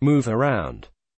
move around.